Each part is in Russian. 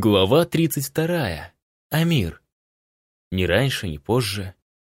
Глава 32. Амир. Ни раньше, ни позже.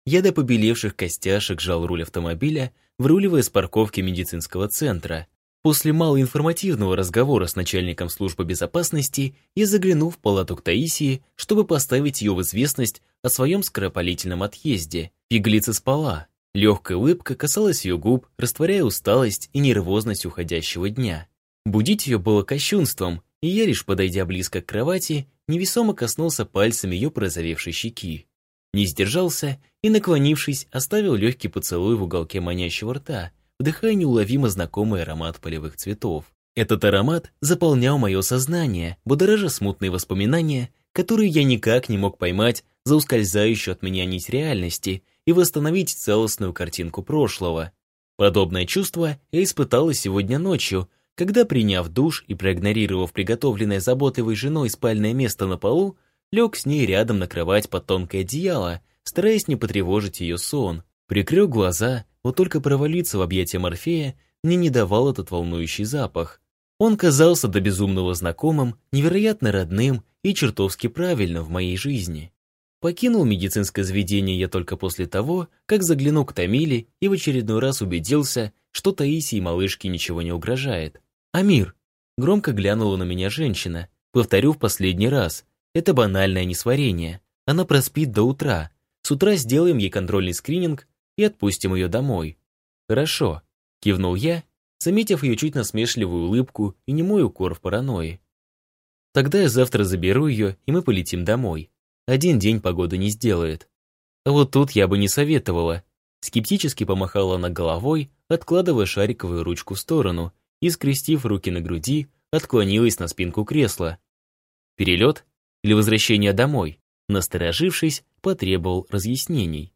Я до побелевших костяшек жал руль автомобиля, вруливая с парковки медицинского центра. После малоинформативного разговора с начальником службы безопасности я заглянул в палату к Таисии, чтобы поставить ее в известность о своем скоропалительном отъезде. Пигалица спала. Легкая улыбка касалась ее губ, растворяя усталость и нервозность уходящего дня. Будить ее было кощунством, и я, лишь подойдя близко к кровати, невесомо коснулся пальцами ее прозовевшей щеки. Не сдержался и, наклонившись, оставил легкий поцелуй в уголке манящего рта, вдыхая неуловимо знакомый аромат полевых цветов. Этот аромат заполнял мое сознание, будоража смутные воспоминания, которые я никак не мог поймать за ускользающую от меня нить реальности и восстановить целостную картинку прошлого. Подобное чувство я испытала сегодня ночью, когда, приняв душ и проигнорировав приготовленное заботливой женой спальное место на полу, лег с ней рядом на кровать под тонкое одеяло, стараясь не потревожить ее сон. Прикрыл глаза, вот только провалиться в объятия Морфея мне не давал этот волнующий запах. Он казался до безумного знакомым, невероятно родным и чертовски правильным в моей жизни. Покинул медицинское заведение я только после того, как заглянул к Тамиле и в очередной раз убедился, что Таисии малышке ничего не угрожает. «Амир!» Громко глянула на меня женщина. Повторю в последний раз. Это банальное несварение. Она проспит до утра. С утра сделаем ей контрольный скрининг и отпустим ее домой. Хорошо. Кивнул я, заметив ее чуть насмешливую улыбку и немой укор в паранойи. Тогда я завтра заберу ее, и мы полетим домой. Один день погоды не сделает. А вот тут я бы не советовала. Скептически помахала она головой, откладывая шариковую ручку в сторону и, скрестив руки на груди, отклонилась на спинку кресла. Перелет или возвращение домой? Насторожившись, потребовал разъяснений.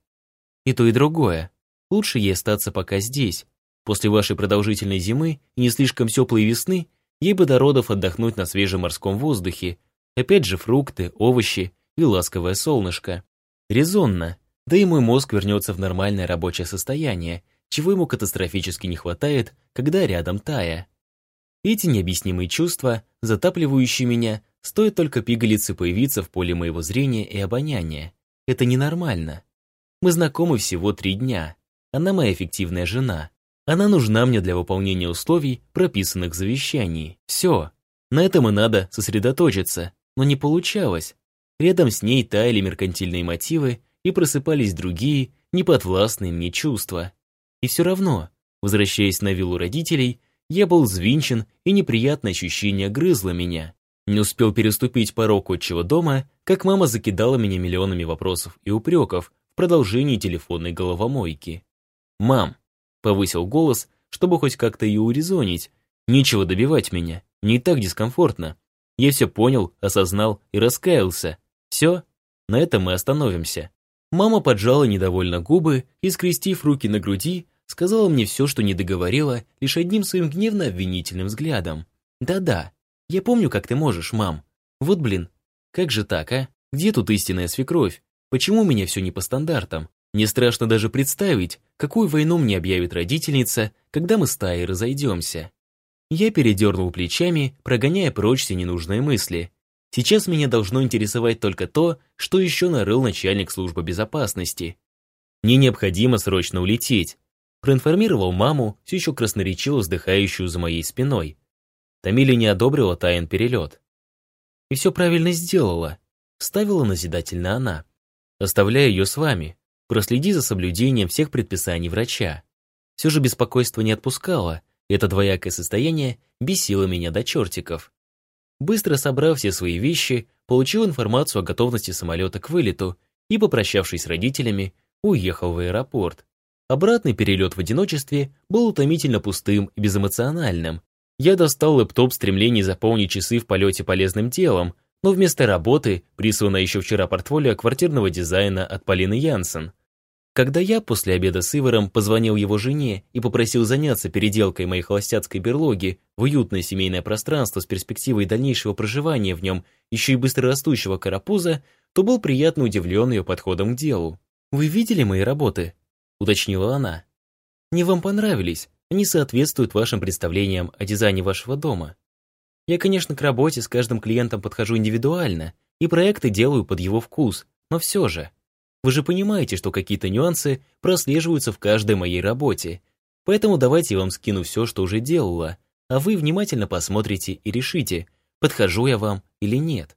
И то, и другое. Лучше ей остаться пока здесь. После вашей продолжительной зимы и не слишком теплой весны ей бы до родов отдохнуть на свежем морском воздухе. Опять же фрукты, овощи и ласковое солнышко. Резонно, да и мой мозг вернется в нормальное рабочее состояние, чего ему катастрофически не хватает, когда рядом Тая. Эти необъяснимые чувства, затапливающие меня, стоит только пигалице появиться в поле моего зрения и обоняния. Это ненормально. Мы знакомы всего три дня. Она моя эффективная жена. Она нужна мне для выполнения условий, прописанных в завещании. Все. На этом и надо сосредоточиться. Но не получалось. Рядом с ней таяли меркантильные мотивы и просыпались другие, неподвластные мне чувства. И все равно, возвращаясь на виллу родителей, я был взвинчен, и неприятное ощущение грызло меня. Не успел переступить порог отчего дома, как мама закидала меня миллионами вопросов и упреков в продолжении телефонной головомойки. «Мам!» — повысил голос, чтобы хоть как-то ее урезонить. «Нечего добивать меня, не так дискомфортно. Я все понял, осознал и раскаялся. Все, на этом мы остановимся». Мама поджала недовольно губы и, скрестив руки на груди, сказала мне все, что не договорила, лишь одним своим гневно-обвинительным взглядом. «Да-да, я помню, как ты можешь, мам. Вот блин, как же так, а? Где тут истинная свекровь? Почему у меня все не по стандартам? Мне страшно даже представить, какую войну мне объявит родительница, когда мы с Таей разойдемся». Я передернул плечами, прогоняя прочь все ненужные мысли. Сейчас меня должно интересовать только то, что еще нарыл начальник службы безопасности. Мне необходимо срочно улететь, Проинформировал маму, все еще красноречиво вздыхающую за моей спиной. Тамиля не одобрила тайн перелет. И все правильно сделала. Ставила назидательно она. Оставляю ее с вами. Проследи за соблюдением всех предписаний врача. Все же беспокойство не отпускало, это двоякое состояние бесило меня до чертиков. Быстро собрав все свои вещи, получил информацию о готовности самолета к вылету и, попрощавшись с родителями, уехал в аэропорт. Обратный перелет в одиночестве был утомительно пустым и безэмоциональным. Я достал лэптоп в стремлении заполнить часы в полете полезным делом, но вместо работы прислано еще вчера портфолио квартирного дизайна от Полины Янсен. Когда я после обеда с Иваром позвонил его жене и попросил заняться переделкой моей холостяцкой берлоги в уютное семейное пространство с перспективой дальнейшего проживания в нем еще и быстрорастущего карапуза, то был приятно удивлен ее подходом к делу. «Вы видели мои работы?» Уточнила она. «Не вам понравились, они соответствуют вашим представлениям о дизайне вашего дома». Я, конечно, к работе с каждым клиентом подхожу индивидуально и проекты делаю под его вкус, но все же. Вы же понимаете, что какие-то нюансы прослеживаются в каждой моей работе, поэтому давайте я вам скину все, что уже делала, а вы внимательно посмотрите и решите, подхожу я вам или нет.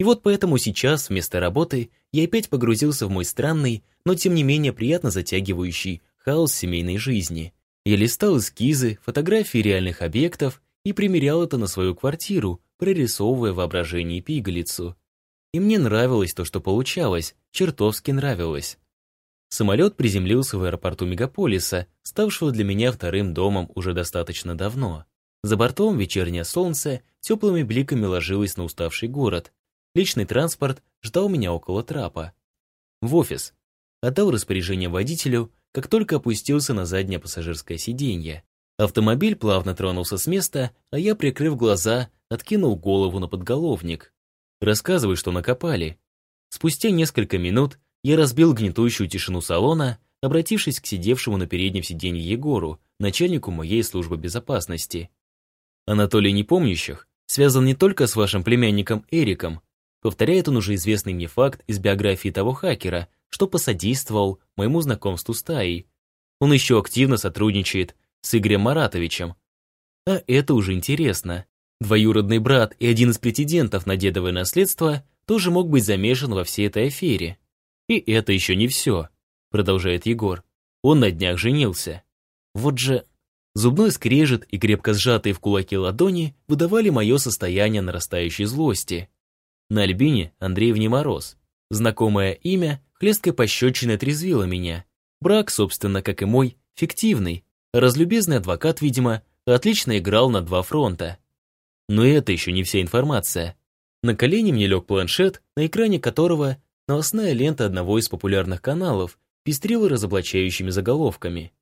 И вот поэтому сейчас, вместо работы, я опять погрузился в мой странный, но тем не менее приятно затягивающий хаос семейной жизни. Я листал эскизы, фотографии реальных объектов и примерял это на свою квартиру, прорисовывая воображение пигалицу. И мне нравилось то, что получалось, чертовски нравилось. Самолет приземлился в аэропорту мегаполиса, ставшего для меня вторым домом уже достаточно давно. За бортом вечернее солнце теплыми бликами ложилось на уставший город. Личный транспорт ждал меня около трапа. В офис. Отдал распоряжение водителю, как только опустился на заднее пассажирское сиденье. Автомобиль плавно тронулся с места, а я, прикрыв глаза, откинул голову на подголовник. Рассказывай, что накопали. Спустя несколько минут я разбил гнетущую тишину салона, обратившись к сидевшему на переднем сиденье Егору, начальнику моей службы безопасности. Анатолий Непомнящих связан не только с вашим племянником Эриком, повторяет он уже известный мне факт из биографии того хакера, что посодействовал моему знакомству с Таей. Он еще активно сотрудничает с Игорем Маратовичем. А это уже интересно. Двоюродный брат и один из претендентов на дедовое наследство тоже мог быть замешан во всей этой афере. И это еще не все, продолжает Егор. Он на днях женился. Вот же... Зубной скрежет и крепко сжатые в кулаки ладони выдавали мое состояние нарастающей злости. На Альбине Андреевне Мороз. Знакомое имя хлесткой пощечиной отрезвило меня. Брак, собственно, как и мой, фиктивный. Разлюбезный адвокат, видимо, отлично играл на два фронта. Но это еще не вся информация. На колени мне лег планшет, на экране которого новостная лента одного из популярных каналов пестрила разоблачающими заголовками.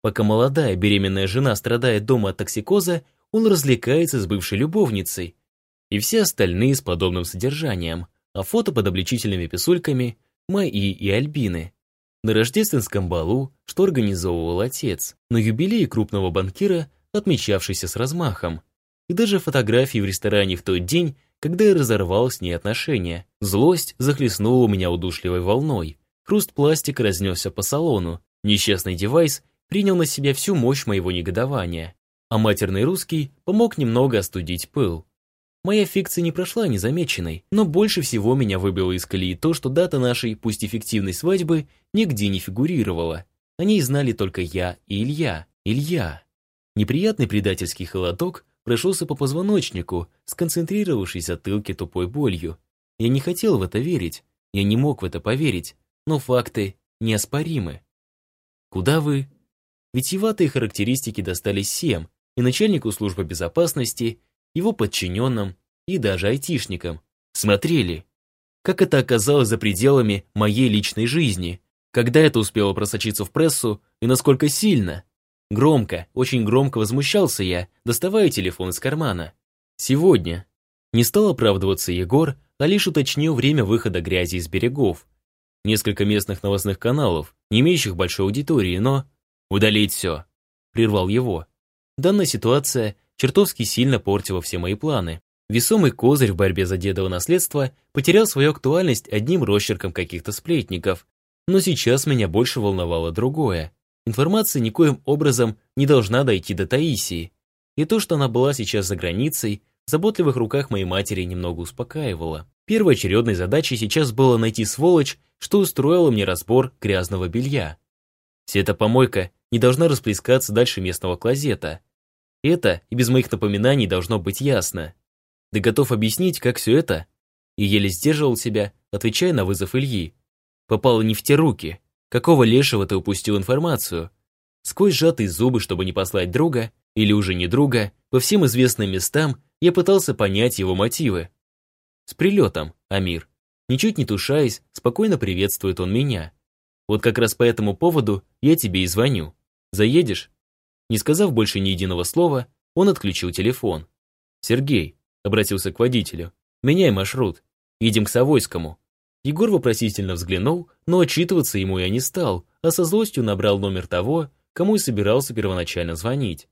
Пока молодая беременная жена страдает дома от токсикоза, он развлекается с бывшей любовницей. И все остальные с подобным содержанием, а фото под обличительными писульками Майи и Альбины. На рождественском балу, что организовывал отец, на юбилее крупного банкира, отмечавшийся с размахом. И даже фотографии в ресторане в тот день, когда я разорвал с ней отношения. Злость захлестнула меня удушливой волной. Хруст пластика разнесся по салону. Несчастный девайс принял на себя всю мощь моего негодования, а матерный русский помог немного остудить пыл. Моя фикция не прошла незамеченной, но больше всего меня выбило из колеи то, что дата нашей, пусть эффективной свадьбы, нигде не фигурировала. О ней знали только я и Илья. Илья. Неприятный предательский холодок прошелся по позвоночнику, сконцентрировавшись затылке тупой болью. Я не хотел в это верить, я не мог в это поверить, но факты неоспоримы. Куда вы Витиеватые характеристики достались всем, и начальнику службы безопасности, его подчиненным и даже айтишникам. Смотрели, как это оказалось за пределами моей личной жизни, когда это успело просочиться в прессу и насколько сильно. Громко, очень громко возмущался я, доставая телефон из кармана. Сегодня. Не стал оправдываться Егор, а лишь уточнил время выхода грязи из берегов. Несколько местных новостных каналов, не имеющих большой аудитории, но «Удалить все», — прервал его. Данная ситуация чертовски сильно портила все мои планы. Весомый козырь в борьбе за дедово наследство потерял свою актуальность одним росчерком каких-то сплетников. Но сейчас меня больше волновало другое. Информация никоим образом не должна дойти до Таисии. И то, что она была сейчас за границей, в заботливых руках моей матери немного успокаивало. Первоочередной задачей сейчас было найти сволочь, что устроила мне разбор грязного белья. Вся эта помойка не должна расплескаться дальше местного клозета. Это и без моих напоминаний должно быть ясно. Да готов объяснить, как все это, и еле сдерживал себя, отвечая на вызов Ильи. Попало не в те руки. Какого лешего ты упустил информацию? Сквозь сжатые зубы, чтобы не послать друга, или уже не друга, по всем известным местам я пытался понять его мотивы. С прилетом, Амир. Ничуть не тушаясь, спокойно приветствует он меня. Вот как раз по этому поводу я тебе и звоню. Заедешь?» Не сказав больше ни единого слова, он отключил телефон. «Сергей», — обратился к водителю, — «меняй маршрут. Едем к Савойскому». Егор вопросительно взглянул, но отчитываться ему я не стал, а со злостью набрал номер того, кому и собирался первоначально звонить.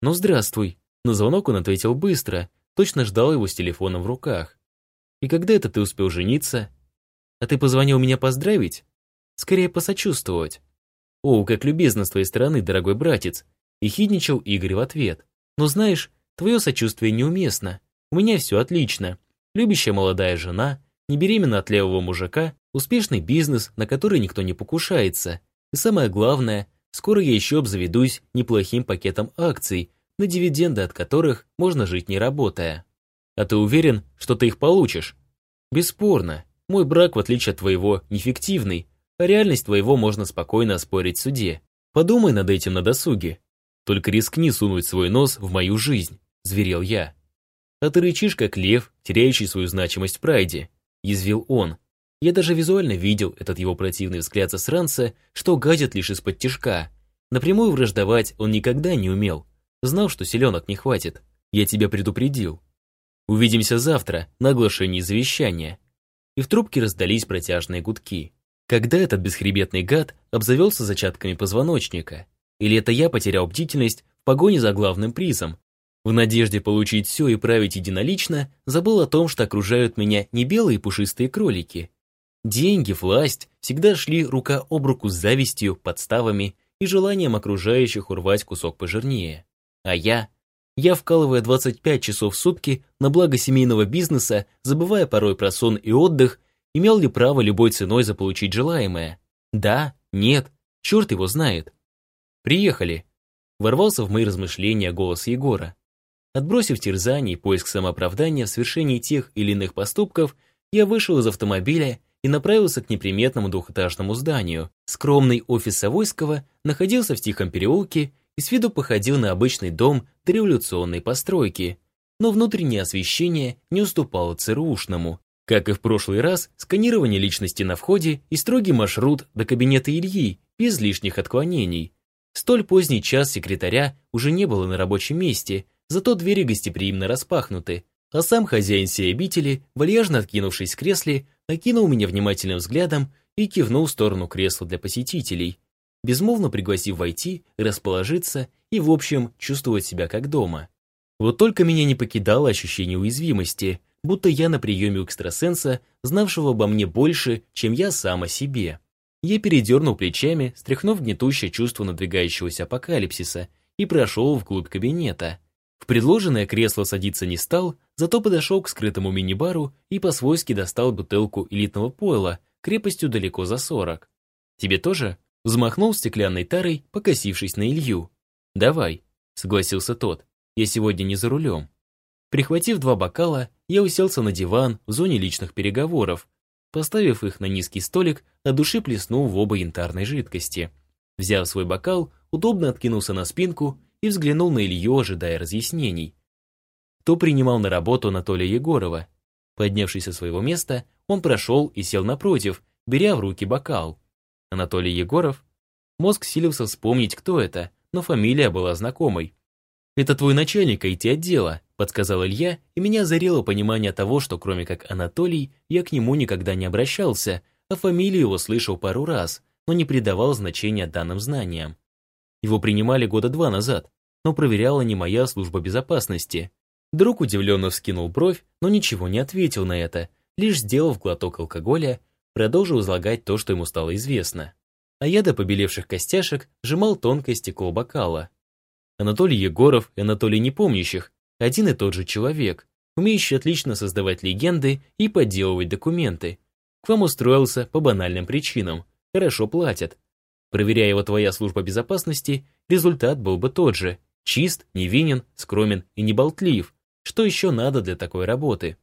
«Ну, здравствуй». На звонок он ответил быстро, точно ждал его с телефоном в руках. «И когда это ты успел жениться?» «А ты позвонил меня поздравить?» «Скорее посочувствовать». «О, как любезно с твоей стороны, дорогой братец!» И хидничал Игорь в ответ. «Но знаешь, твое сочувствие неуместно. У меня все отлично. Любящая молодая жена, не беременна от левого мужика, успешный бизнес, на который никто не покушается. И самое главное, скоро я еще обзаведусь неплохим пакетом акций, на дивиденды от которых можно жить не работая. А ты уверен, что ты их получишь? Бесспорно. Мой брак, в отличие от твоего, нефиктивный, а реальность твоего можно спокойно оспорить в суде. Подумай над этим на досуге. Только рискни сунуть свой нос в мою жизнь, зверел я. А ты рычишь, как лев, теряющий свою значимость в прайде, язвил он. Я даже визуально видел этот его противный взгляд засранца, что гадит лишь из-под тишка. Напрямую враждовать он никогда не умел. Знал, что селенок не хватит. Я тебя предупредил. Увидимся завтра на оглашении завещания. И в трубке раздались протяжные гудки. Когда этот бесхребетный гад обзавелся зачатками позвоночника? Или это я потерял бдительность в погоне за главным призом? В надежде получить все и править единолично, забыл о том, что окружают меня не белые пушистые кролики, Деньги, власть всегда шли рука об руку с завистью, подставами и желанием окружающих урвать кусок пожирнее. А я? Я, вкалывая 25 часов в сутки на благо семейного бизнеса, забывая порой про сон и отдых, имел ли право любой ценой заполучить желаемое? Да, нет, черт его знает. Приехали. Ворвался в мои размышления голос Егора. Отбросив терзание и поиск самооправдания в совершении тех или иных поступков, я вышел из автомобиля и направился к неприметному двухэтажному зданию. Скромный офис Савойского находился в тихом переулке и с виду походил на обычный дом дореволюционной постройки, но внутреннее освещение не уступало ЦРУшному. Как и в прошлый раз, сканирование личности на входе и строгий маршрут до кабинета Ильи без лишних отклонений. Столь поздний час секретаря уже не было на рабочем месте, зато двери гостеприимно распахнуты, а сам хозяин сей обители, вальяжно откинувшись в кресле, окинул меня внимательным взглядом и кивнул в сторону кресла для посетителей, безмолвно пригласив войти, расположиться и, в общем, чувствовать себя как дома. Вот только меня не покидало ощущение уязвимости, будто я на приеме у экстрасенса, знавшего обо мне больше, чем я сам о себе. Я передернул плечами, стряхнув гнетущее чувство надвигающегося апокалипсиса, и прошел вглубь кабинета. В предложенное кресло садиться не стал, зато подошел к скрытому мини-бару и по-свойски достал бутылку элитного пойла крепостью далеко за сорок. «Тебе тоже?» Взмахнул стеклянной тарой, покосившись на Илью. «Давай», — согласился тот, — «я сегодня не за рулем». Прихватив два бокала, я уселся на диван в зоне личных переговоров, поставив их на низкий столик, от души плеснул в оба янтарной жидкости. Взяв свой бокал, удобно откинулся на спинку и взглянул на Илью, ожидая разъяснений. То принимал на работу Анатолия Егорова. Поднявшись со своего места, он прошел и сел напротив, беря в руки бокал. Анатолий Егоров? Мозг силился вспомнить, кто это, но фамилия была знакомой. «Это твой начальник IT-отдела», — подсказал Илья, и меня озарило понимание того, что кроме как Анатолий, я к нему никогда не обращался, а фамилию его слышал пару раз, но не придавал значения данным знаниям. Его принимали года два назад, но проверяла не моя служба безопасности. Друг удивленно вскинул бровь, но ничего не ответил на это, лишь сделав глоток алкоголя, продолжил излагать то, что ему стало известно. А я до побелевших костяшек сжимал тонкое стекло бокала. Анатолий Егоров и Анатолий Непомнящих – один и тот же человек, умеющий отлично создавать легенды и подделывать документы. К вам устроился по банальным причинам, хорошо платят, Проверяя его твоя служба безопасности, результат был бы тот же. Чист, невинен, скромен и неболтлив. Что еще надо для такой работы?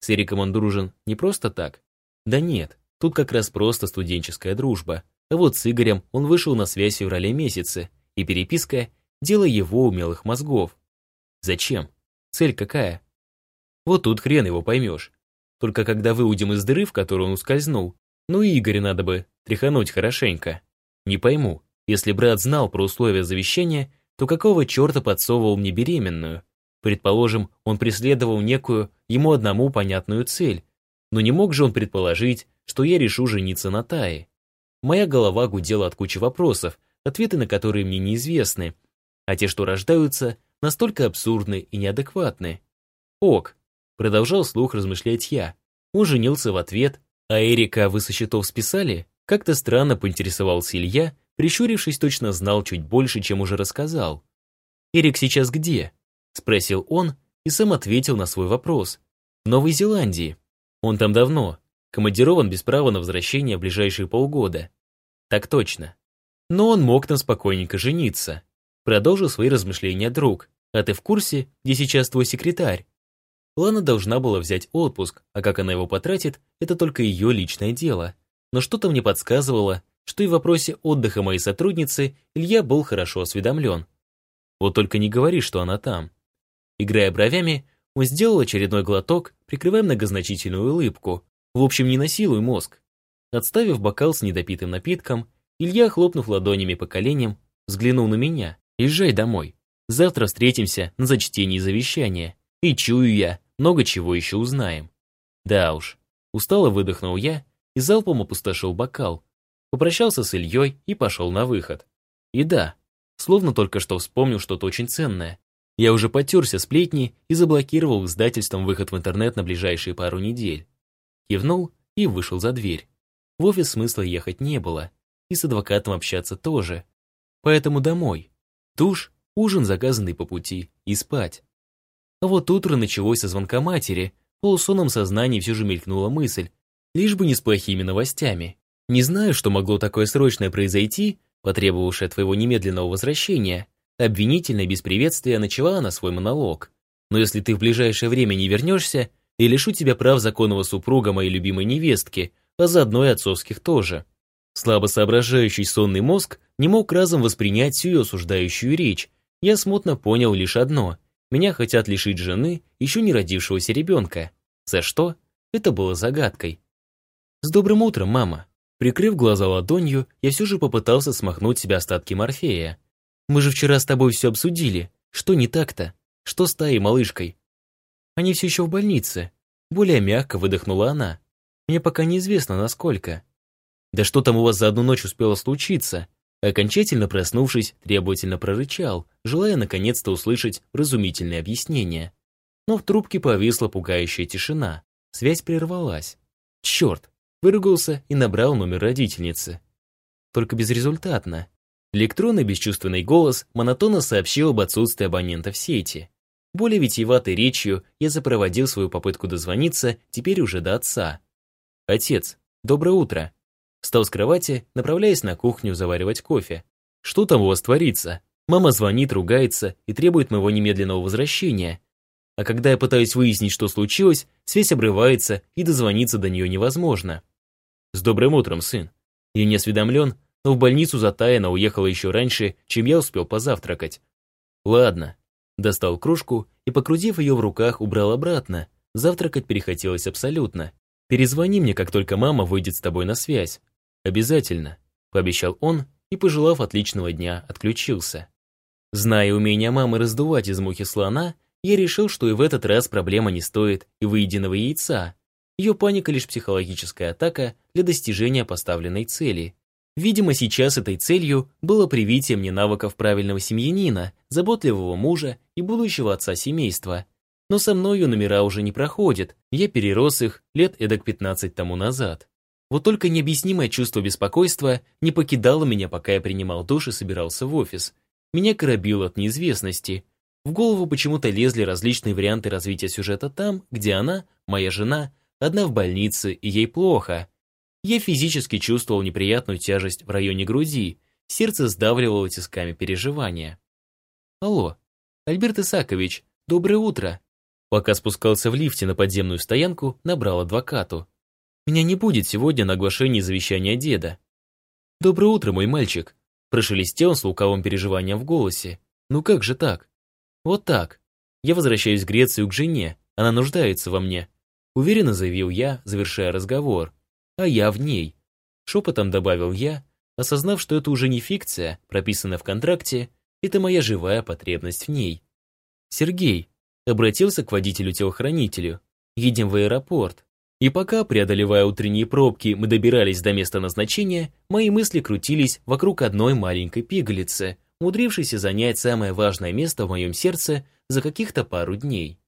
С Эриком он дружен не просто так? Да нет, тут как раз просто студенческая дружба. А вот с Игорем он вышел на связь в феврале месяце, и переписка – дело его умелых мозгов. Зачем? Цель какая? Вот тут хрен его поймешь. Только когда выудим из дыры, в которую он ускользнул, ну и Игоря надо бы тряхануть хорошенько. Не пойму, если брат знал про условия завещания, то какого черта подсовывал мне беременную? Предположим, он преследовал некую, ему одному понятную цель. Но не мог же он предположить, что я решу жениться на Тае. Моя голова гудела от кучи вопросов, ответы на которые мне неизвестны, а те, что рождаются, настолько абсурдны и неадекватны. Ок, продолжал слух размышлять я. Он женился в ответ, а Эрика вы со счетов списали? Как-то странно поинтересовался Илья, прищурившись, точно знал чуть больше, чем уже рассказал. «Эрик сейчас где?» — спросил он и сам ответил на свой вопрос. «В Новой Зеландии. Он там давно, командирован без права на возвращение в ближайшие полгода». «Так точно. Но он мог там спокойненько жениться». Продолжил свои размышления друг. «А ты в курсе, где сейчас твой секретарь?» Лана должна была взять отпуск, а как она его потратит, это только ее личное дело. Но что-то мне подсказывало, что и в вопросе отдыха моей сотрудницы Илья был хорошо осведомлен. Вот только не говори, что она там. Играя бровями, он сделал очередной глоток, прикрывая многозначительную улыбку. В общем, не насилуй мозг. Отставив бокал с недопитым напитком, Илья, хлопнув ладонями по коленям, взглянул на меня. «Езжай домой. Завтра встретимся на зачтении завещания. И чую я, много чего еще узнаем». Да уж. Устало выдохнул я и залпом опустошил бокал. Попрощался с Ильей и пошел на выход. И да, словно только что вспомнил что-то очень ценное. Я уже потерся сплетни и заблокировал издательством выход в интернет на ближайшие пару недель. Кивнул и вышел за дверь. В офис смысла ехать не было, и с адвокатом общаться тоже. Поэтому домой. Душ, ужин, заказанный по пути, и спать. А вот утро началось со звонка матери, в полусонном сознании все же мелькнула мысль, лишь бы не с плохими новостями. Не знаю, что могло такое срочное произойти, потребовавшее твоего немедленного возвращения. Обвинительно без приветствия начала она свой монолог. Но если ты в ближайшее время не вернешься, я лишу тебя прав законного супруга моей любимой невестки, а заодно и отцовских тоже. Слабо соображающий сонный мозг не мог разом воспринять всю осуждающую речь. Я смутно понял лишь одно. Меня хотят лишить жены, еще не родившегося ребенка. За что? Это было загадкой. «С добрым утром, мама!» Прикрыв глаза ладонью, я все же попытался смахнуть себе остатки морфея. «Мы же вчера с тобой все обсудили. Что не так-то? Что с Таей малышкой?» «Они все еще в больнице». Более мягко выдохнула она. «Мне пока неизвестно, насколько». «Да что там у вас за одну ночь успело случиться?» Окончательно проснувшись, требовательно прорычал, желая наконец-то услышать разумительное объяснение. Но в трубке повисла пугающая тишина. Связь прервалась. Черт! Выругался и набрал номер родительницы. Только безрезультатно. Электронный бесчувственный голос монотонно сообщил об отсутствии абонента в сети. Более витиеватой речью я запроводил свою попытку дозвониться, теперь уже до отца. «Отец, доброе утро!» Встал с кровати, направляясь на кухню заваривать кофе. «Что там у вас творится?» Мама звонит, ругается и требует моего немедленного возвращения. А когда я пытаюсь выяснить, что случилось, связь обрывается и дозвониться до нее невозможно. «С добрым утром, сын. Я не осведомлен, но в больницу затаяна уехала еще раньше, чем я успел позавтракать. Ладно». Достал кружку и, покрутив ее в руках, убрал обратно. Завтракать перехотелось абсолютно. «Перезвони мне, как только мама выйдет с тобой на связь». «Обязательно», — пообещал он и, пожелав отличного дня, отключился. Зная умение мамы раздувать из мухи слона, я решил, что и в этот раз проблема не стоит и выеденного яйца, ее паника лишь психологическая атака для достижения поставленной цели. Видимо, сейчас этой целью было привитие мне навыков правильного семьянина, заботливого мужа и будущего отца семейства. Но со мною номера уже не проходят, я перерос их лет эдак 15 тому назад. Вот только необъяснимое чувство беспокойства не покидало меня, пока я принимал душ и собирался в офис. Меня коробило от неизвестности. В голову почему-то лезли различные варианты развития сюжета там, где она, моя жена, Одна в больнице, и ей плохо. Я физически чувствовал неприятную тяжесть в районе груди, сердце сдавливало тисками переживания. «Алло, Альберт Исакович, доброе утро!» Пока спускался в лифте на подземную стоянку, набрал адвокату. «Меня не будет сегодня на оглашении завещания деда». «Доброе утро, мой мальчик!» Прошелестел с лукавым переживанием в голосе. «Ну как же так?» «Вот так. Я возвращаюсь в Грецию к жене, она нуждается во мне. Уверенно заявил я, завершая разговор. А я в ней. Шепотом добавил я, осознав, что это уже не фикция, прописанная в контракте, это моя живая потребность в ней. Сергей обратился к водителю-телохранителю. Едем в аэропорт. И пока, преодолевая утренние пробки, мы добирались до места назначения, мои мысли крутились вокруг одной маленькой пигалицы, умудрившейся занять самое важное место в моем сердце за каких-то пару дней.